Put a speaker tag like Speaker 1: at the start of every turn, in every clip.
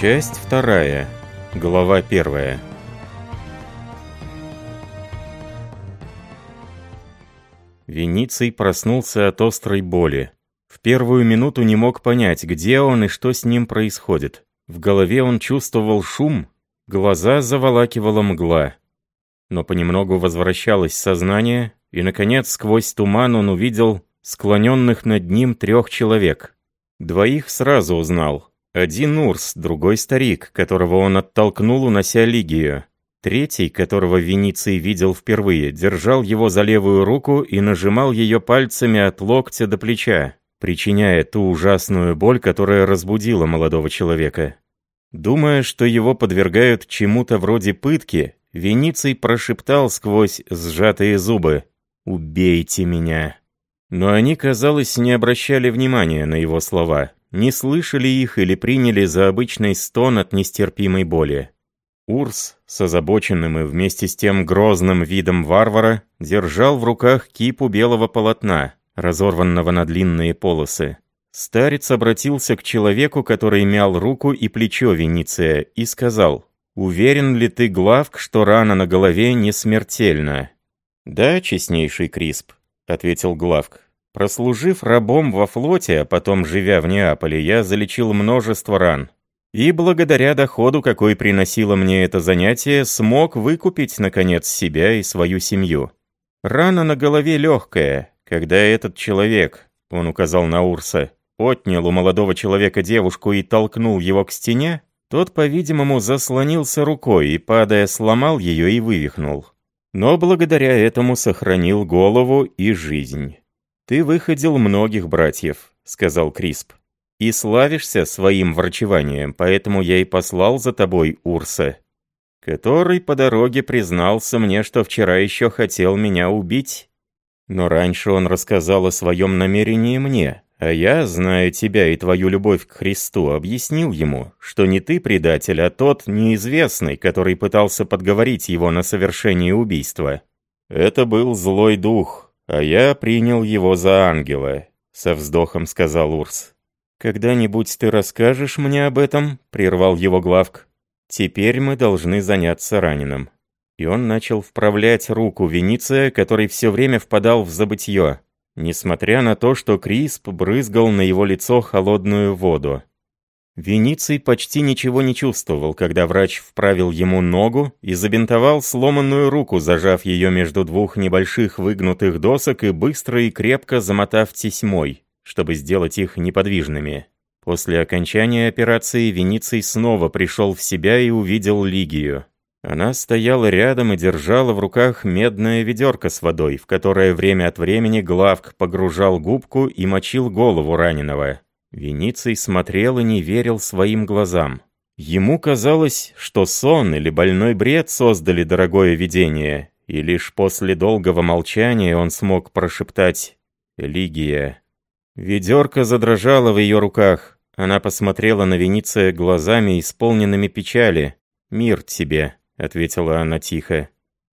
Speaker 1: Часть вторая. Глава первая. Вениций проснулся от острой боли. В первую минуту не мог понять, где он и что с ним происходит. В голове он чувствовал шум, глаза заволакивала мгла. Но понемногу возвращалось сознание, и, наконец, сквозь туман он увидел склоненных над ним трех человек. Двоих сразу узнал. Один Урс, другой старик, которого он оттолкнул, унося Лигию. Третий, которого Вениций видел впервые, держал его за левую руку и нажимал ее пальцами от локтя до плеча, причиняя ту ужасную боль, которая разбудила молодого человека. Думая, что его подвергают чему-то вроде пытки, Вениций прошептал сквозь сжатые зубы «Убейте меня». Но они, казалось, не обращали внимания на его слова, не слышали их или приняли за обычный стон от нестерпимой боли. Урс, с озабоченным и вместе с тем грозным видом варвара, держал в руках кипу белого полотна, разорванного на длинные полосы. Старец обратился к человеку, который мял руку и плечо Вениция, и сказал, «Уверен ли ты, Главк, что рана на голове не смертельна?» «Да, честнейший Крисп», — ответил Главк. «Прослужив рабом во флоте, а потом живя в Неаполе, я залечил множество ран. И благодаря доходу, какой приносило мне это занятие, смог выкупить, наконец, себя и свою семью. Рана на голове легкая, когда этот человек, он указал на Урса, отнял у молодого человека девушку и толкнул его к стене, тот, по-видимому, заслонился рукой и, падая, сломал ее и вывихнул. Но благодаря этому сохранил голову и жизнь. «Ты выходил многих братьев», — сказал Крисп и славишься своим врачеванием, поэтому я и послал за тобой Урса, который по дороге признался мне, что вчера еще хотел меня убить. Но раньше он рассказал о своем намерении мне, а я, зная тебя и твою любовь к Христу, объяснил ему, что не ты предатель, а тот неизвестный, который пытался подговорить его на совершение убийства. Это был злой дух, а я принял его за ангела, со вздохом сказал Урс. «Когда-нибудь ты расскажешь мне об этом?» — прервал его главк. «Теперь мы должны заняться раненым». И он начал вправлять руку Вениция, который все время впадал в забытье, несмотря на то, что Крисп брызгал на его лицо холодную воду. Вениций почти ничего не чувствовал, когда врач вправил ему ногу и забинтовал сломанную руку, зажав ее между двух небольших выгнутых досок и быстро и крепко замотав тесьмой чтобы сделать их неподвижными. После окончания операции Вениций снова пришел в себя и увидел Лигию. Она стояла рядом и держала в руках медное ведерко с водой, в которое время от времени Главк погружал губку и мочил голову раненого. Вениций смотрел и не верил своим глазам. Ему казалось, что сон или больной бред создали дорогое видение, и лишь после долгого молчания он смог прошептать «Лигия». Ведерко задрожало в ее руках. Она посмотрела на Вениция глазами, исполненными печали. «Мир тебе», — ответила она тихо.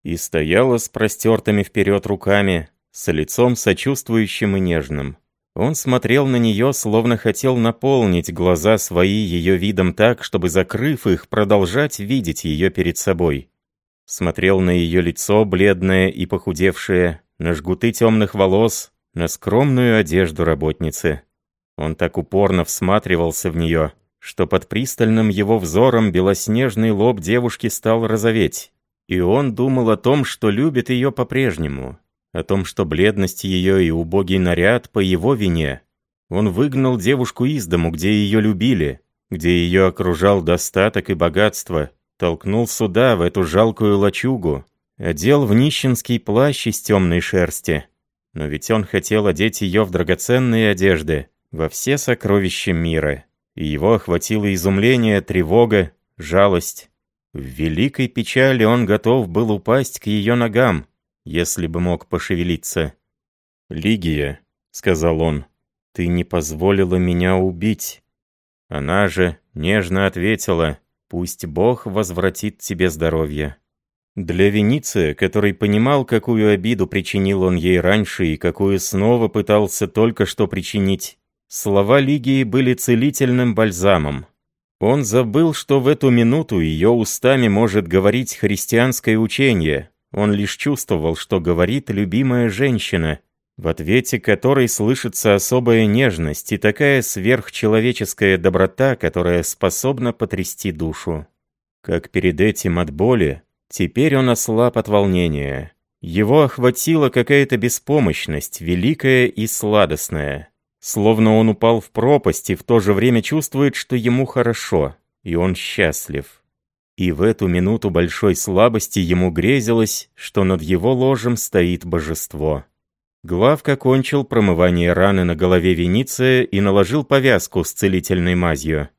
Speaker 1: И стояла с простертыми вперед руками, с лицом сочувствующим и нежным. Он смотрел на нее, словно хотел наполнить глаза свои ее видом так, чтобы, закрыв их, продолжать видеть ее перед собой. Смотрел на ее лицо, бледное и похудевшее, на жгуты темных волос, на скромную одежду работницы. Он так упорно всматривался в нее, что под пристальным его взором белоснежный лоб девушки стал розоветь. И он думал о том, что любит ее по-прежнему, о том, что бледность ее и убогий наряд по его вине. Он выгнал девушку из дому, где ее любили, где ее окружал достаток и богатство, толкнул сюда, в эту жалкую лачугу, одел в нищенский плащ из темной шерсти, но ведь он хотел одеть ее в драгоценные одежды, во все сокровища мира. И его охватило изумление, тревога, жалость. В великой печали он готов был упасть к ее ногам, если бы мог пошевелиться. «Лигия», — сказал он, — «ты не позволила меня убить». Она же нежно ответила, «Пусть Бог возвратит тебе здоровье». Для Вениция, который понимал, какую обиду причинил он ей раньше и какую снова пытался только что причинить, слова Лигии были целительным бальзамом. Он забыл, что в эту минуту ее устами может говорить христианское учение. Он лишь чувствовал, что говорит любимая женщина, в ответе которой слышится особая нежность и такая сверхчеловеческая доброта, которая способна потрясти душу. Как перед этим от боли, теперь он ослаб от волнения. Его охватила какая-то беспомощность, великая и сладостная. Словно он упал в пропасть и в то же время чувствует, что ему хорошо, и он счастлив. И в эту минуту большой слабости ему грезилось, что над его ложем стоит божество. Главка кончил промывание раны на голове Вениция и наложил повязку с целительной мазью.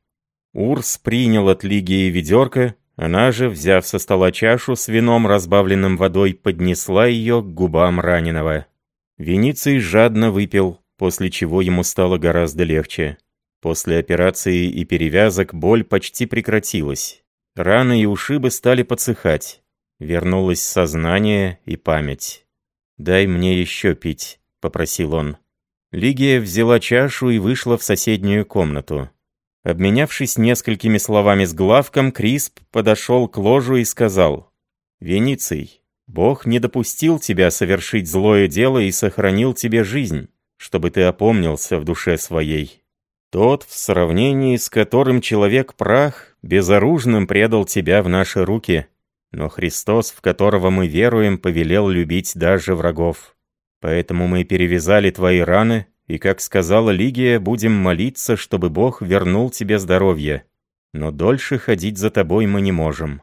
Speaker 1: Урс принял от Лигии ведерко, она же, взяв со стола чашу с вином, разбавленным водой, поднесла ее к губам раненого. Вениций жадно выпил, после чего ему стало гораздо легче. После операции и перевязок боль почти прекратилась. Раны и ушибы стали подсыхать. Вернулось сознание и память. «Дай мне еще пить», — попросил он. Лигия взяла чашу и вышла в соседнюю комнату. Обменявшись несколькими словами с главком, Крисп подошел к ложу и сказал, «Вениций, Бог не допустил тебя совершить злое дело и сохранил тебе жизнь, чтобы ты опомнился в душе своей. Тот, в сравнении с которым человек прах, безоружным предал тебя в наши руки, но Христос, в которого мы веруем, повелел любить даже врагов. Поэтому мы перевязали твои раны и, как сказала Лигия, будем молиться, чтобы Бог вернул тебе здоровье. Но дольше ходить за тобой мы не можем.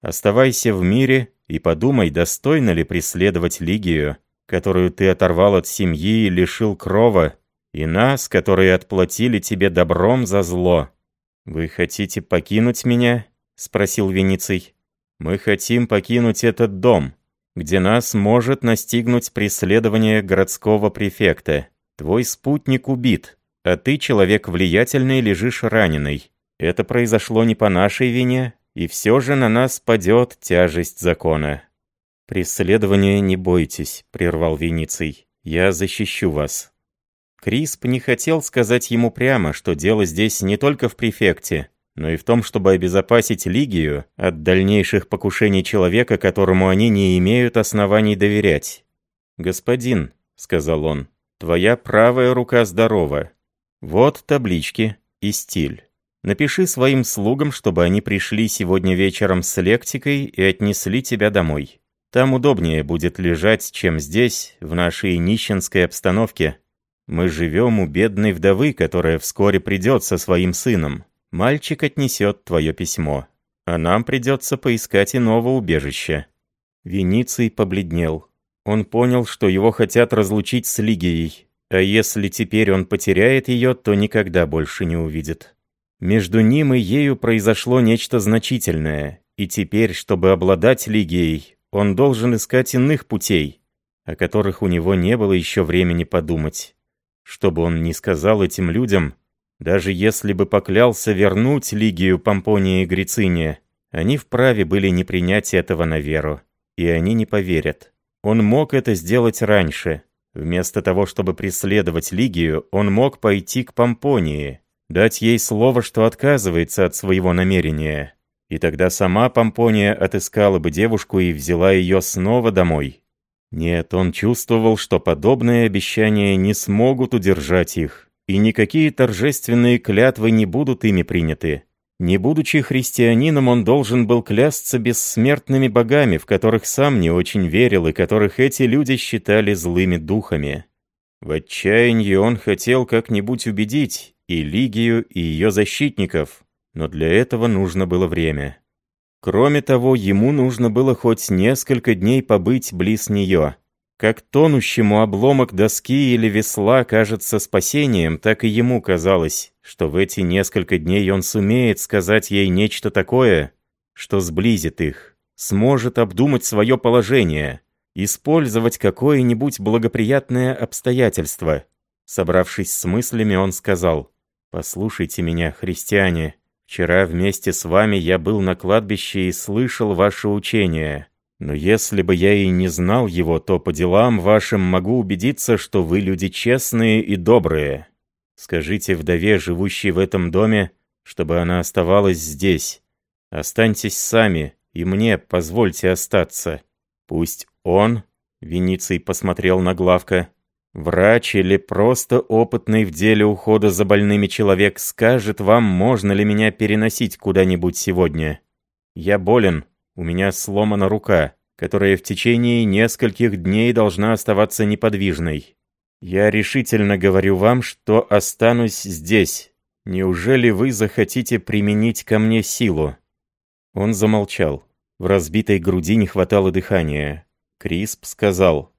Speaker 1: Оставайся в мире и подумай, достойно ли преследовать Лигию, которую ты оторвал от семьи и лишил крова, и нас, которые отплатили тебе добром за зло. Вы хотите покинуть меня? спросил Вениций. Мы хотим покинуть этот дом, где нас может настигнуть преследование городского префекта. Твой спутник убит, а ты, человек влиятельный, лежишь раненый. Это произошло не по нашей вине, и все же на нас падет тяжесть закона». «Преследования не бойтесь», — прервал Вениций. «Я защищу вас». Крисп не хотел сказать ему прямо, что дело здесь не только в префекте, но и в том, чтобы обезопасить Лигию от дальнейших покушений человека, которому они не имеют оснований доверять. «Господин», — сказал он, Твоя правая рука здорова. Вот таблички и стиль. Напиши своим слугам, чтобы они пришли сегодня вечером с лектикой и отнесли тебя домой. Там удобнее будет лежать, чем здесь, в нашей нищенской обстановке. Мы живем у бедной вдовы, которая вскоре придет со своим сыном. Мальчик отнесет твое письмо. А нам придется поискать иного убежища». Вениций побледнел. Он понял, что его хотят разлучить с Лигией, а если теперь он потеряет ее, то никогда больше не увидит. Между ним и ею произошло нечто значительное, и теперь, чтобы обладать Лигией, он должен искать иных путей, о которых у него не было еще времени подумать. Чтобы он не сказал этим людям, даже если бы поклялся вернуть Лигию Помпония и Грициния, они вправе были не принять этого на веру, и они не поверят. Он мог это сделать раньше. Вместо того, чтобы преследовать Лигию, он мог пойти к Помпонии, дать ей слово, что отказывается от своего намерения. И тогда сама Помпония отыскала бы девушку и взяла ее снова домой. Нет, он чувствовал, что подобные обещания не смогут удержать их, и никакие торжественные клятвы не будут ими приняты. Не будучи христианином, он должен был клясться бессмертными богами, в которых сам не очень верил и которых эти люди считали злыми духами. В отчаянии он хотел как-нибудь убедить и Лигию, и ее защитников, но для этого нужно было время. Кроме того, ему нужно было хоть несколько дней побыть близ нее. Как тонущему обломок доски или весла кажется спасением, так и ему казалось, что в эти несколько дней он сумеет сказать ей нечто такое, что сблизит их, сможет обдумать свое положение, использовать какое-нибудь благоприятное обстоятельство. Собравшись с мыслями, он сказал, «Послушайте меня, христиане, вчера вместе с вами я был на кладбище и слышал ваше учение». Но если бы я и не знал его, то по делам вашим могу убедиться, что вы люди честные и добрые. Скажите вдове, живущей в этом доме, чтобы она оставалась здесь. Останьтесь сами, и мне позвольте остаться. Пусть он, Вениций посмотрел на Главка, врач или просто опытный в деле ухода за больными человек скажет вам, можно ли меня переносить куда-нибудь сегодня. Я болен, у меня сломана рука, которая в течение нескольких дней должна оставаться неподвижной. Я решительно говорю вам, что останусь здесь. Неужели вы захотите применить ко мне силу?» Он замолчал. В разбитой груди не хватало дыхания. Крисп сказал,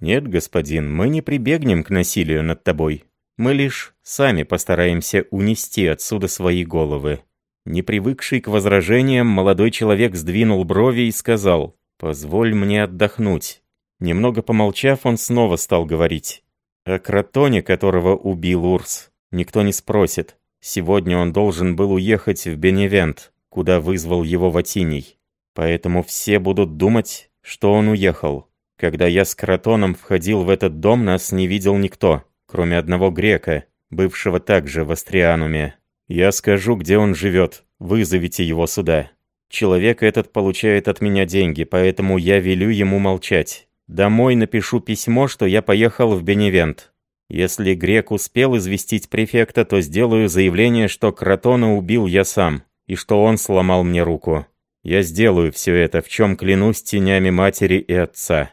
Speaker 1: «Нет, господин, мы не прибегнем к насилию над тобой. Мы лишь сами постараемся унести отсюда свои головы». Не привыкший к возражениям, молодой человек сдвинул брови и сказал, «Позволь мне отдохнуть». Немного помолчав, он снова стал говорить. О кротоне, которого убил Урс, никто не спросит. Сегодня он должен был уехать в Беневент, куда вызвал его Ватиний. Поэтому все будут думать, что он уехал. Когда я с Кротоном входил в этот дом, нас не видел никто, кроме одного грека, бывшего также в Астриануме. Я скажу, где он живет, вызовите его сюда. Человек этот получает от меня деньги, поэтому я велю ему молчать. Домой напишу письмо, что я поехал в Беневент. Если грек успел известить префекта, то сделаю заявление, что Кротона убил я сам, и что он сломал мне руку. Я сделаю все это, в чем клянусь тенями матери и отца.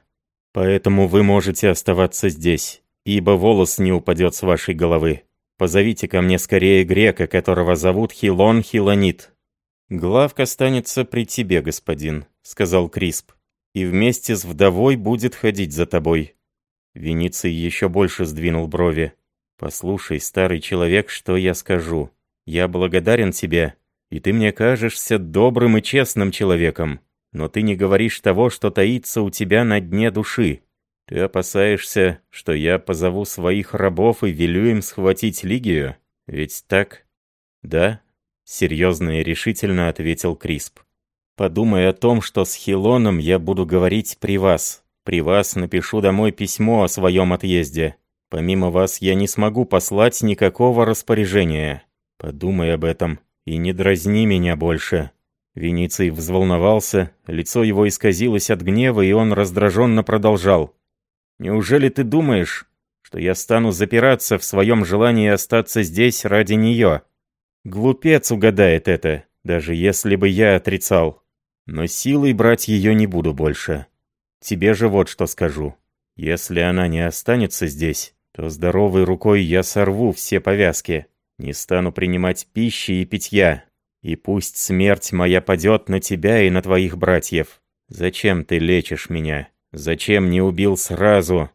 Speaker 1: Поэтому вы можете оставаться здесь, ибо волос не упадет с вашей головы. Позовите ко мне скорее грека, которого зовут Хилон Хилонит». «Главка останется при тебе, господин», — сказал Крисп, «и вместе с вдовой будет ходить за тобой. Вениций еще больше сдвинул брови. «Послушай, старый человек, что я скажу. Я благодарен тебе, и ты мне кажешься добрым и честным человеком, но ты не говоришь того, что таится у тебя на дне души. Ты опасаешься, что я позову своих рабов и велю им схватить Лигию? Ведь так?» «Да», — серьезно и решительно ответил Крисп. «Подумай о том, что с Хилоном я буду говорить при вас, при вас напишу домой письмо о своем отъезде. Помимо вас я не смогу послать никакого распоряжения. Подумай об этом и не дразни меня больше». Вениций взволновался, лицо его исказилось от гнева, и он раздраженно продолжал. «Неужели ты думаешь, что я стану запираться в своем желании остаться здесь ради нее? Глупец угадает это, даже если бы я отрицал. Но силой брать ее не буду больше. Тебе же вот что скажу. Если она не останется здесь, то здоровой рукой я сорву все повязки, не стану принимать пищи и питья, и пусть смерть моя падет на тебя и на твоих братьев. Зачем ты лечишь меня? Зачем не убил сразу?»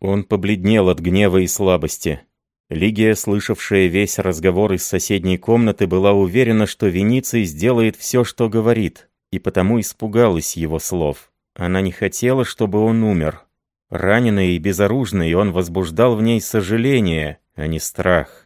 Speaker 1: Он побледнел от гнева и слабости. Лигия, слышавшая весь разговор из соседней комнаты, была уверена, что Вениций сделает все, что говорит, и потому испугалась его слов. Она не хотела, чтобы он умер. Раненый и безоружный, он возбуждал в ней сожаление, а не страх.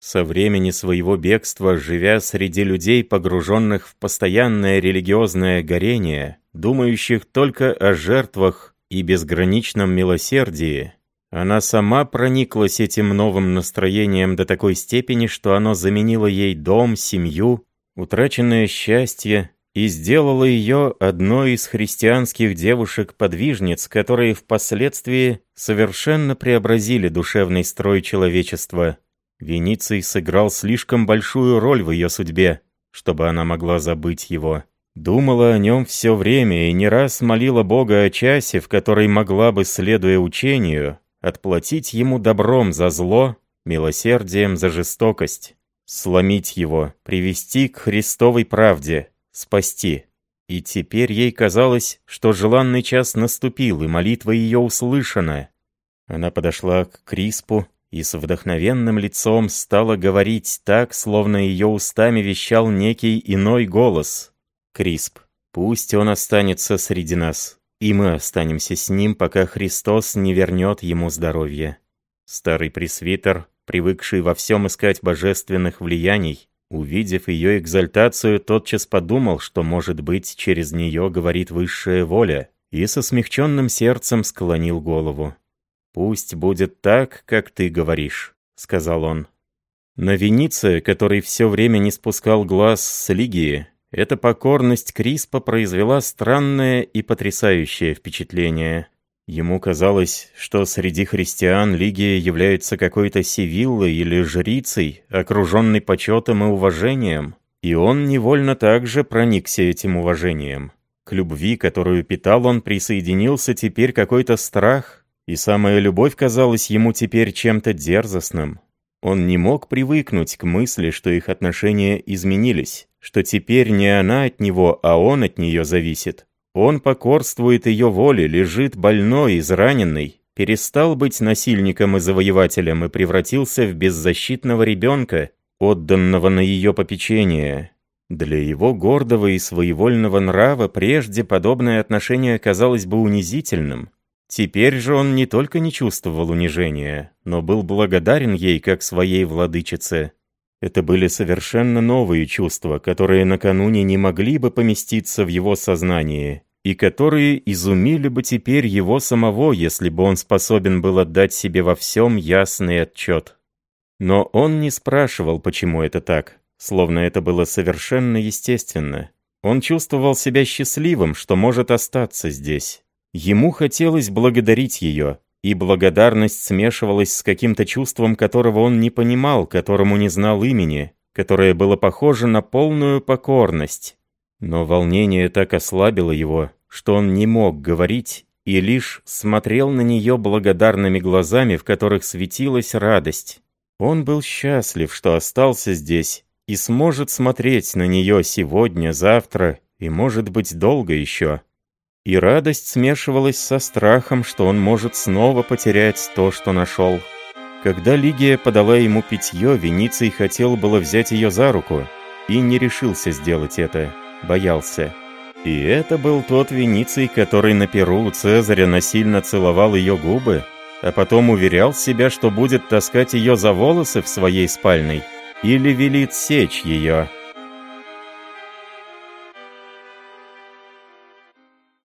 Speaker 1: Со времени своего бегства, живя среди людей, погруженных в постоянное религиозное горение, думающих только о жертвах и безграничном милосердии, она сама прониклась этим новым настроением до такой степени, что оно заменило ей дом, семью, утраченное счастье и сделала ее одной из христианских девушек-подвижниц, которые впоследствии совершенно преобразили душевный строй человечества. Вениций сыграл слишком большую роль в ее судьбе, чтобы она могла забыть его. Думала о нем все время и не раз молила Бога о часе, в который могла бы, следуя учению, отплатить ему добром за зло, милосердием за жестокость, сломить его, привести к Христовой правде, спасти. И теперь ей казалось, что желанный час наступил, и молитва ее услышана. Она подошла к Криспу и с вдохновенным лицом стала говорить так, словно ее устами вещал некий иной голос. «Крисп, пусть он останется среди нас, и мы останемся с ним, пока Христос не вернет ему здоровье». Старый пресвитер, привыкший во всем искать божественных влияний, Увидев ее экзальтацию, тотчас подумал, что, может быть, через нее говорит высшая воля, и со смягченным сердцем склонил голову. «Пусть будет так, как ты говоришь», — сказал он. На Венице, который все время не спускал глаз с Лигии, эта покорность Криспа произвела странное и потрясающее впечатление. Ему казалось, что среди христиан Лигия является какой-то сивиллой или жрицей, окруженной почетом и уважением, и он невольно также проникся этим уважением. К любви, которую питал он, присоединился теперь какой-то страх, и самая любовь казалась ему теперь чем-то дерзостным. Он не мог привыкнуть к мысли, что их отношения изменились, что теперь не она от него, а он от нее зависит. Он покорствует ее воле, лежит больной, израненный, перестал быть насильником и завоевателем и превратился в беззащитного ребенка, отданного на ее попечение. Для его гордого и своевольного нрава прежде подобное отношение казалось бы унизительным, Теперь же он не только не чувствовал унижения, но был благодарен ей как своей владычице. Это были совершенно новые чувства, которые накануне не могли бы поместиться в его сознании, и которые изумили бы теперь его самого, если бы он способен был отдать себе во всем ясный отчет. Но он не спрашивал, почему это так, словно это было совершенно естественно. Он чувствовал себя счастливым, что может остаться здесь. Ему хотелось благодарить ее, и благодарность смешивалась с каким-то чувством, которого он не понимал, которому не знал имени, которое было похоже на полную покорность. Но волнение так ослабило его, что он не мог говорить и лишь смотрел на нее благодарными глазами, в которых светилась радость. Он был счастлив, что остался здесь и сможет смотреть на нее сегодня, завтра и, может быть, долго еще и радость смешивалась со страхом, что он может снова потерять то, что нашел. Когда Лигия подала ему питье, Вениций хотел было взять ее за руку, и не решился сделать это, боялся. И это был тот Вениций, который на перу у Цезаря насильно целовал ее губы, а потом уверял себя, что будет таскать ее за волосы в своей спальной или велит сечь ее.